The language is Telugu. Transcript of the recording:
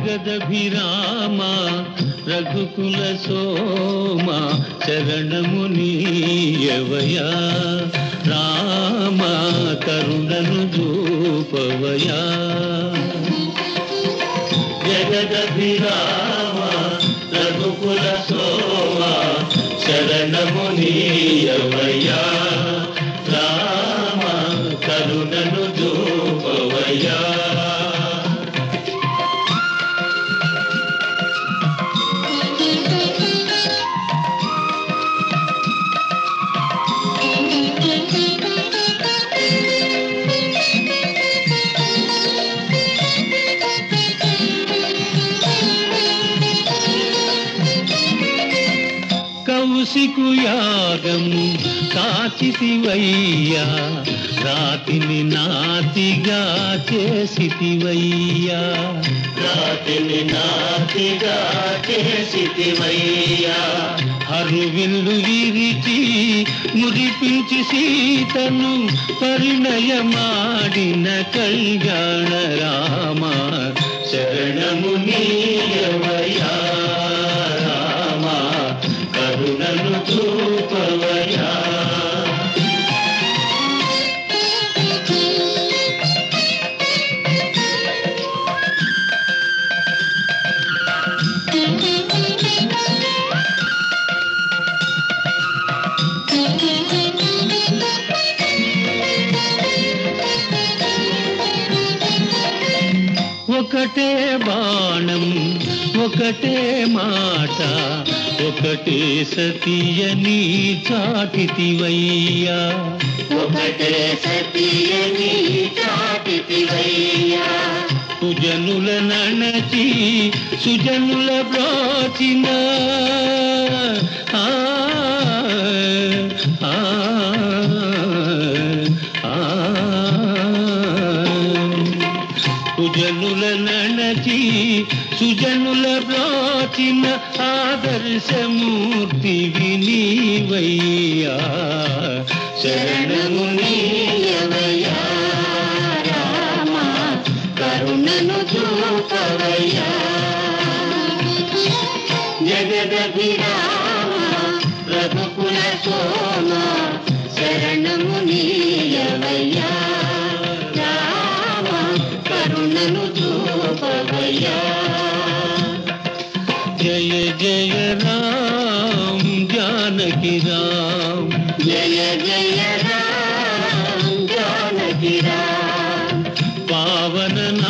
జగదభిరామ రఘుకుల సోమ శరణము నీయవయా రామ కరుణను చూపవయా జగదభిరామ రఘుకుల సోమ శరణము నీయవయా రామ కరుణను కౌశికు యాగం కాచితివయ్యా రాతిని నాతిగా చేసితివయ్యా రాతిని నాతిగా చేసితివయ్యా హరువిల్లు విరిచి మురిపించి సీతను పరిణయమాడిన కళ్యాణ ఒకటే బాణం ఒకటే మాట ఒకటే సతీయని చాటితివయ్యా. ఒకటే సతీయని చాటితివయ్యా. సుజనుల నణచి సుజనుల బ్రోచిన. ఆ, నణచి సుజనుల బ్రోచిన ఆదర్శమూర్తి వినీవయ్యా. శరణము నీయవయ్యా రామ కరుణను చూపవయ్యా. జగదభిరామ రఘుకుల సోమ శరణము నీయవయ్యా రామ కరుణను जय जय राम जानकि राम। जय जय राम जानकिराम पावनमेघस्या